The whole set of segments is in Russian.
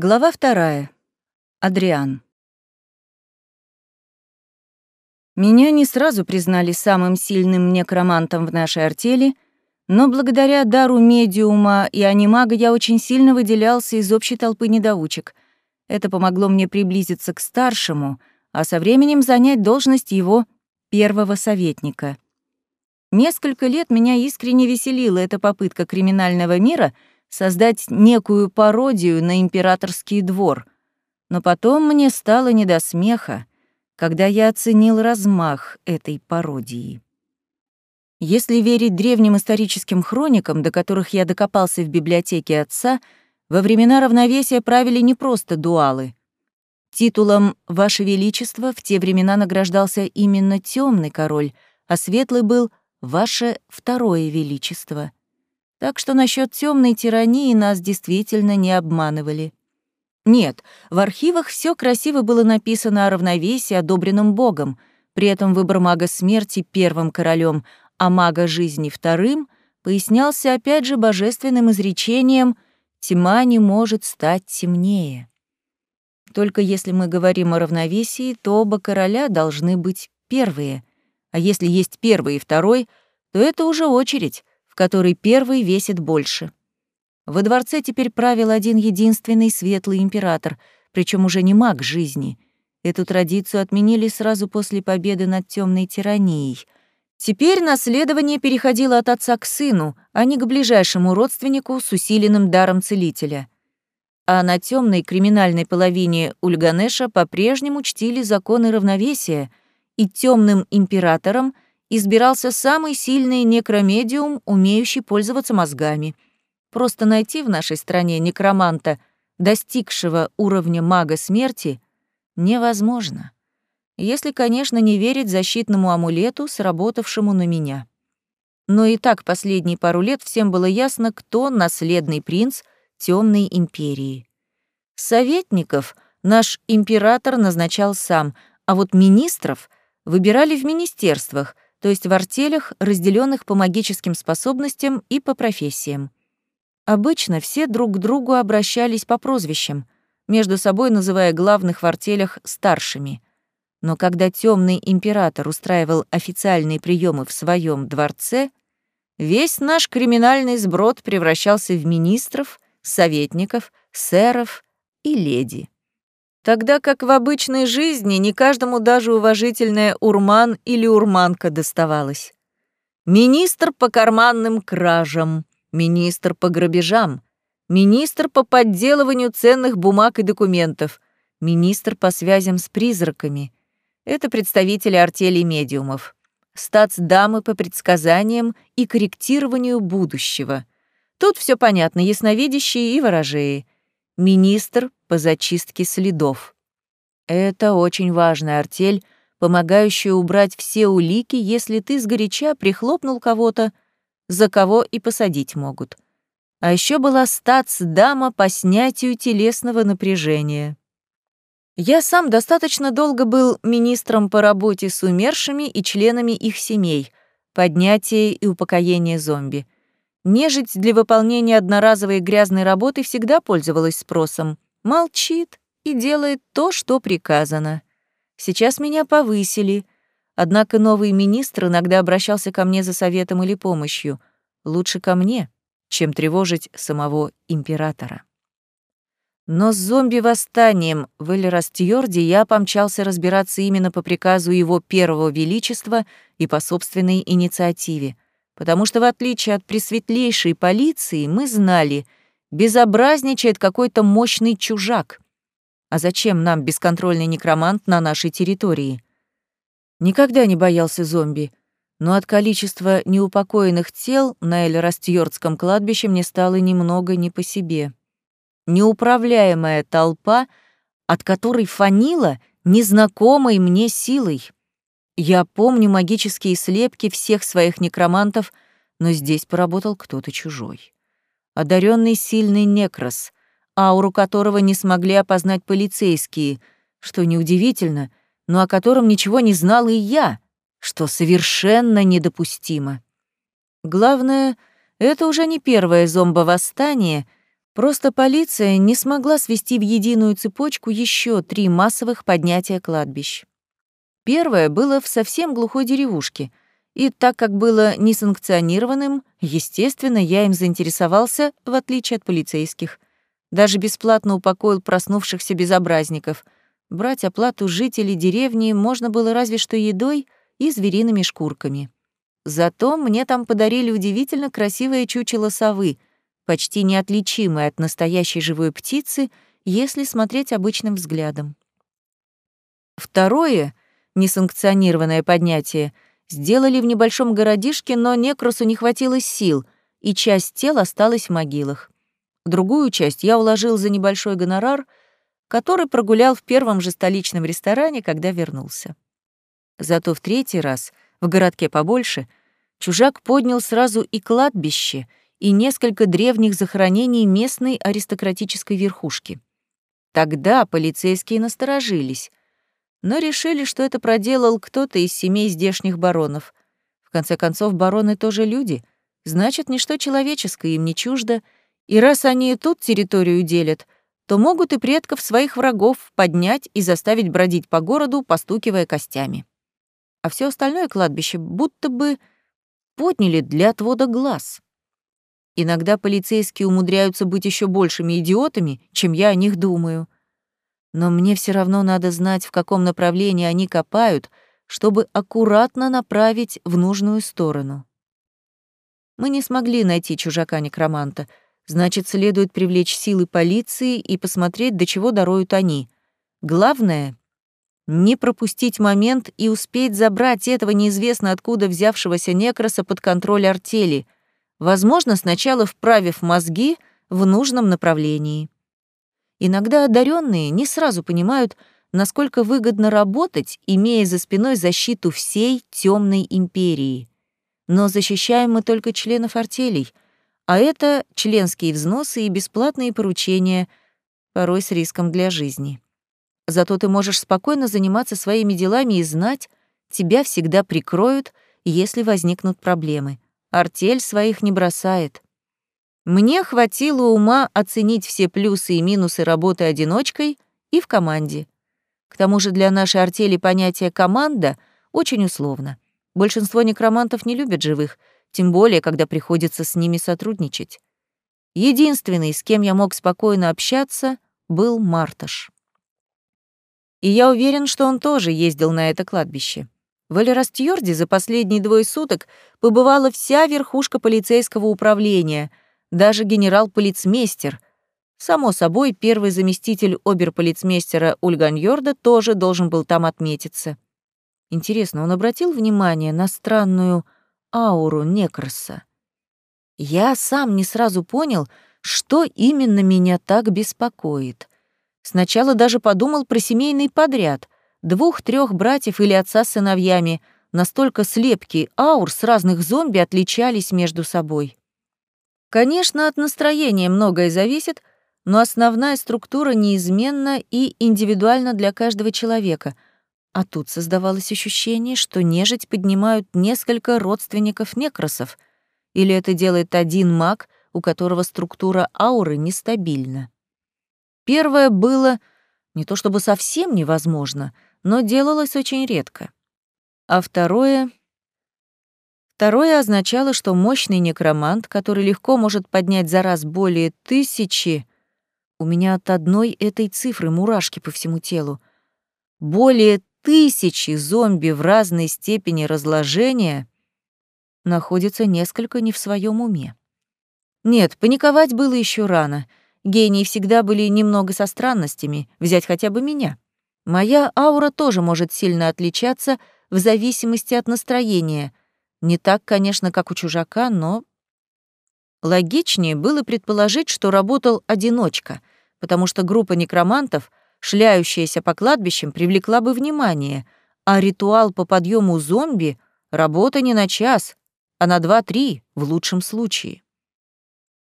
Глава вторая. Адриан. Меня не сразу признали самым сильным некромантом в нашей артели, но благодаря дару медиума и анимага я очень сильно выделялся из общей толпы недоучек. Это помогло мне приблизиться к старшему, а со временем занять должность его первого советника. Несколько лет меня искренне веселила эта попытка криминального мира — создать некую пародию на императорский двор. Но потом мне стало не до смеха, когда я оценил размах этой пародии. Если верить древним историческим хроникам, до которых я докопался в библиотеке отца, во времена равновесия правили не просто дуалы. Титулом «Ваше Величество» в те времена награждался именно темный король, а светлый был «Ваше Второе Величество». Так что насчет темной тирании нас действительно не обманывали. Нет, в архивах все красиво было написано о равновесии, одобренном Богом, при этом выбор мага смерти первым королем, а мага жизни вторым пояснялся опять же божественным изречением «тьма не может стать темнее». Только если мы говорим о равновесии, то оба короля должны быть первые, а если есть первый и второй, то это уже очередь, который первый весит больше. Во дворце теперь правил один единственный светлый император, причем уже не маг жизни. Эту традицию отменили сразу после победы над темной тиранией. Теперь наследование переходило от отца к сыну, а не к ближайшему родственнику с усиленным даром целителя. А на темной криминальной половине Ульганеша по-прежнему чтили законы равновесия, и темным императором — избирался самый сильный некромедиум, умеющий пользоваться мозгами. Просто найти в нашей стране некроманта, достигшего уровня мага смерти, невозможно. Если, конечно, не верить защитному амулету, сработавшему на меня. Но и так последние пару лет всем было ясно, кто наследный принц Темной империи. Советников наш император назначал сам, а вот министров выбирали в министерствах — то есть в артелях, разделенных по магическим способностям и по профессиям. Обычно все друг к другу обращались по прозвищам, между собой называя главных в артелях старшими. Но когда темный император устраивал официальные приемы в своем дворце, весь наш криминальный сброд превращался в министров, советников, сэров и леди тогда как в обычной жизни не каждому даже уважительная урман или урманка доставалась. Министр по карманным кражам, министр по грабежам, министр по подделыванию ценных бумаг и документов, министр по связям с призраками. Это представители артели медиумов. Стацдамы по предсказаниям и корректированию будущего. Тут все понятно, ясновидящие и ворожеи. Министр по зачистке следов. Это очень важная артель, помогающая убрать все улики, если ты сгоряча прихлопнул кого-то, за кого и посадить могут. А еще была стац-дама по снятию телесного напряжения. Я сам достаточно долго был министром по работе с умершими и членами их семей, поднятие и упокоение зомби. Нежить для выполнения одноразовой грязной работы всегда пользовалась спросом молчит и делает то, что приказано. Сейчас меня повысили, однако новый министр иногда обращался ко мне за советом или помощью. Лучше ко мне, чем тревожить самого императора. Но с зомби-восстанием в Эльрастьорде я помчался разбираться именно по приказу его первого величества и по собственной инициативе, потому что, в отличие от пресветлейшей полиции, мы знали — безобразничает какой-то мощный чужак. А зачем нам бесконтрольный некромант на нашей территории? Никогда не боялся зомби, но от количества неупокоенных тел на Эль-Растьёрдском кладбище мне стало немного не по себе. Неуправляемая толпа, от которой фанила незнакомой мне силой. Я помню магические слепки всех своих некромантов, но здесь поработал кто-то чужой одаренный сильный некрос, ауру которого не смогли опознать полицейские, что неудивительно, но о котором ничего не знал и я, что совершенно недопустимо. Главное, это уже не первое зомбовосстание, Просто полиция не смогла свести в единую цепочку еще три массовых поднятия кладбищ. Первое было в совсем глухой деревушке, и так как было несанкционированным, естественно, я им заинтересовался, в отличие от полицейских. Даже бесплатно упокоил проснувшихся безобразников. Брать оплату жителей деревни можно было разве что едой и звериными шкурками. Зато мне там подарили удивительно красивое чучело совы, почти неотличимое от настоящей живой птицы, если смотреть обычным взглядом. Второе, несанкционированное поднятие, сделали в небольшом городишке, но некросу не хватило сил, и часть тел осталась в могилах. Другую часть я уложил за небольшой гонорар, который прогулял в первом же столичном ресторане, когда вернулся. Зато в третий раз, в городке побольше, чужак поднял сразу и кладбище, и несколько древних захоронений местной аристократической верхушки. Тогда полицейские насторожились, но решили, что это проделал кто-то из семей здешних баронов. В конце концов, бароны тоже люди, значит, ничто человеческое им не чуждо, и раз они и тут территорию делят, то могут и предков своих врагов поднять и заставить бродить по городу, постукивая костями. А все остальное кладбище будто бы подняли для отвода глаз. Иногда полицейские умудряются быть еще большими идиотами, чем я о них думаю. Но мне все равно надо знать, в каком направлении они копают, чтобы аккуратно направить в нужную сторону. Мы не смогли найти чужака-некроманта, значит, следует привлечь силы полиции и посмотреть, до чего дороют они. Главное — не пропустить момент и успеть забрать этого неизвестно откуда взявшегося некроса под контроль артели — возможно, сначала вправив мозги в нужном направлении. Иногда одаренные не сразу понимают, насколько выгодно работать, имея за спиной защиту всей темной империи. Но защищаем мы только членов артелей, а это членские взносы и бесплатные поручения, порой с риском для жизни. Зато ты можешь спокойно заниматься своими делами и знать, тебя всегда прикроют, если возникнут проблемы. Артель своих не бросает. Мне хватило ума оценить все плюсы и минусы работы одиночкой и в команде. К тому же для нашей артели понятие «команда» очень условно. Большинство некромантов не любят живых, тем более, когда приходится с ними сотрудничать. Единственный, с кем я мог спокойно общаться, был Марташ. И я уверен, что он тоже ездил на это кладбище. В Элерастьорде за последние двое суток побывала вся верхушка полицейского управления, даже генерал-полицмейстер. Само собой, первый заместитель оберполицмейстера Ульганьорда тоже должен был там отметиться. Интересно, он обратил внимание на странную ауру Некроса? Я сам не сразу понял, что именно меня так беспокоит. Сначала даже подумал про семейный подряд — двух-трех братьев или отца с сыновьями, настолько слепкие аур с разных зомби отличались между собой. Конечно, от настроения многое зависит, но основная структура неизменна и индивидуальна для каждого человека. А тут создавалось ощущение, что нежить поднимают несколько родственников некросов, или это делает один маг, у которого структура ауры нестабильна. Первое было не то чтобы совсем невозможно — но делалось очень редко. А второе... Второе означало, что мощный некромант, который легко может поднять за раз более тысячи... У меня от одной этой цифры мурашки по всему телу. Более тысячи зомби в разной степени разложения находится несколько не в своем уме. Нет, паниковать было еще рано. Гении всегда были немного со странностями, взять хотя бы меня. Моя аура тоже может сильно отличаться в зависимости от настроения. Не так, конечно, как у чужака, но... Логичнее было предположить, что работал одиночка, потому что группа некромантов, шляющаяся по кладбищам, привлекла бы внимание, а ритуал по подъему зомби — работа не на час, а на два-три в лучшем случае.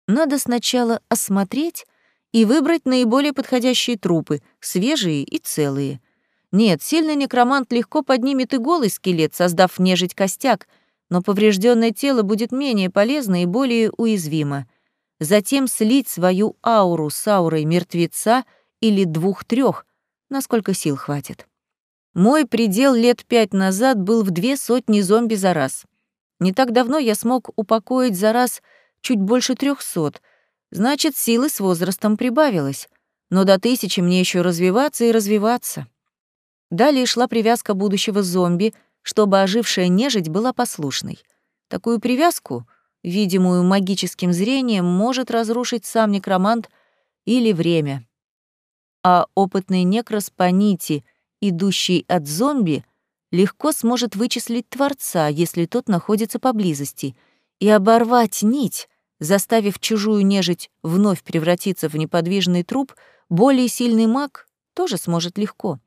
Надо сначала осмотреть и выбрать наиболее подходящие трупы, свежие и целые. Нет, сильный некромант легко поднимет и голый скелет, создав нежить костяк, но поврежденное тело будет менее полезно и более уязвимо. затем слить свою ауру с аурой мертвеца или двух-трех, насколько сил хватит. Мой предел лет пять назад был в две сотни зомби за раз. Не так давно я смог упокоить за раз чуть больше трехсот, значит, силы с возрастом прибавилось. Но до тысячи мне еще развиваться и развиваться. Далее шла привязка будущего зомби, чтобы ожившая нежить была послушной. Такую привязку, видимую магическим зрением, может разрушить сам некромант или время. А опытный некрос по нити, идущий от зомби, легко сможет вычислить Творца, если тот находится поблизости, и оборвать нить, заставив чужую нежить вновь превратиться в неподвижный труп, более сильный маг тоже сможет легко.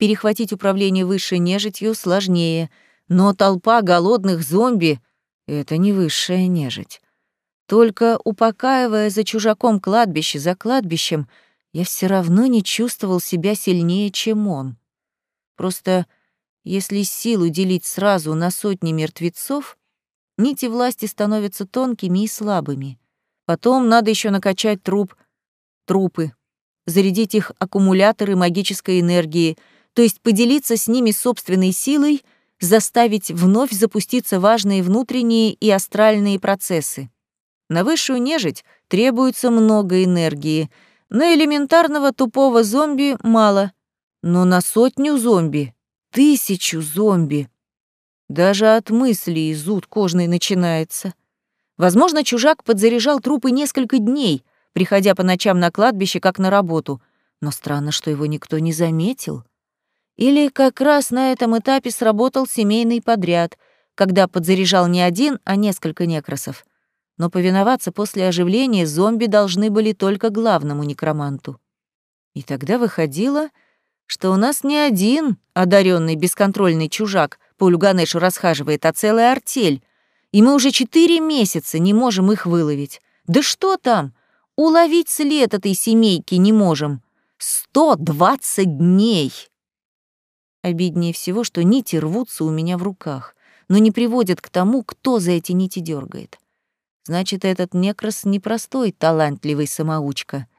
Перехватить управление высшей нежитью сложнее, но толпа голодных зомби — это не высшая нежить. Только упокаивая за чужаком кладбище за кладбищем, я все равно не чувствовал себя сильнее, чем он. Просто если силу делить сразу на сотни мертвецов, нити власти становятся тонкими и слабыми. Потом надо еще накачать труп, трупы, зарядить их аккумуляторы магической энергии, то есть поделиться с ними собственной силой, заставить вновь запуститься важные внутренние и астральные процессы. На высшую нежить требуется много энергии, на элементарного тупого зомби мало, но на сотню зомби Тысячу зомби. Даже от мыслей зуд кожный начинается. Возможно, чужак подзаряжал трупы несколько дней, приходя по ночам на кладбище как на работу, но странно, что его никто не заметил. Или как раз на этом этапе сработал семейный подряд, когда подзаряжал не один, а несколько некросов. Но повиноваться после оживления зомби должны были только главному некроманту. И тогда выходило, что у нас не один одаренный бесконтрольный чужак по Люганешу расхаживает, а целая артель, и мы уже четыре месяца не можем их выловить. Да что там, уловить след этой семейки не можем. Сто двадцать дней! Обиднее всего, что нити рвутся у меня в руках, но не приводят к тому, кто за эти нити дергает. Значит, этот некрас непростой талантливый самоучка —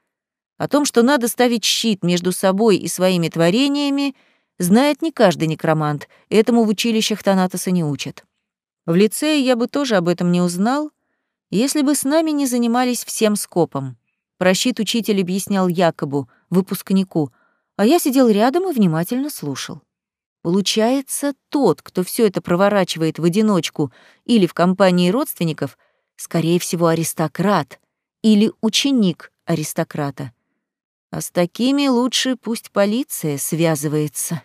о том, что надо ставить щит между собой и своими творениями, знает не каждый некромант, этому в училищах Танатоса не учат. В лицее я бы тоже об этом не узнал, если бы с нами не занимались всем скопом. Про щит учитель объяснял Якобу, выпускнику, а я сидел рядом и внимательно слушал. Получается, тот, кто все это проворачивает в одиночку или в компании родственников, скорее всего, аристократ или ученик аристократа. А с такими лучше пусть полиция связывается.